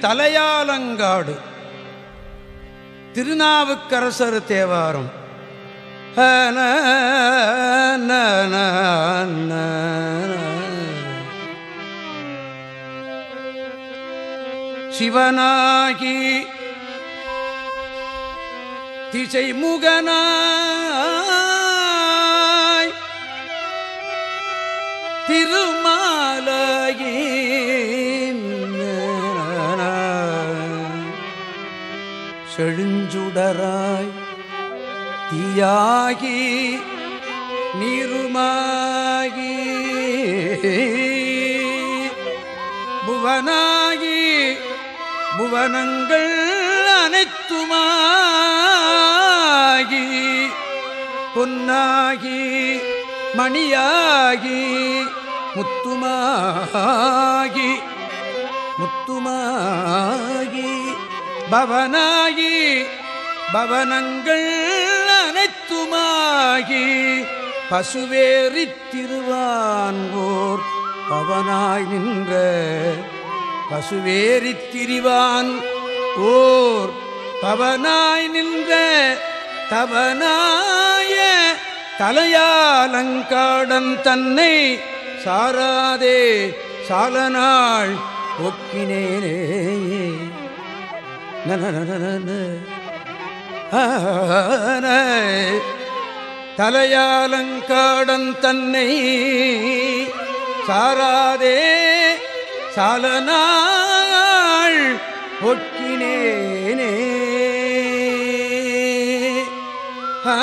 தலையாலங்காடு. திருநாவுக்கரசர் தேவாரம். சிவனாகி திசை முகனாய் திருமாலாகி செழுஞ்சுடராய். தீயாகி நீருமாகி. புவனாகி புவனங்கள் அனைத்துமாகி. பொன்னாகி மணியாகி முத்துமாகி. முத்துமா பவனாகி பவனங்கள் அனைத்துமாகி பசுவேறி திருவான்வோர் பவனாய் நின்ற பசுவேறி திரிவான் ஓர் பவனாய் நின்ற தவனாய தலையாலங்காடன் தன்னை சாராதே சாலநாள் ஒக்கினேனே தலையாலங்காடன் தன்னை சாராதே சாலனாள் ஒக்கினேனே ஆ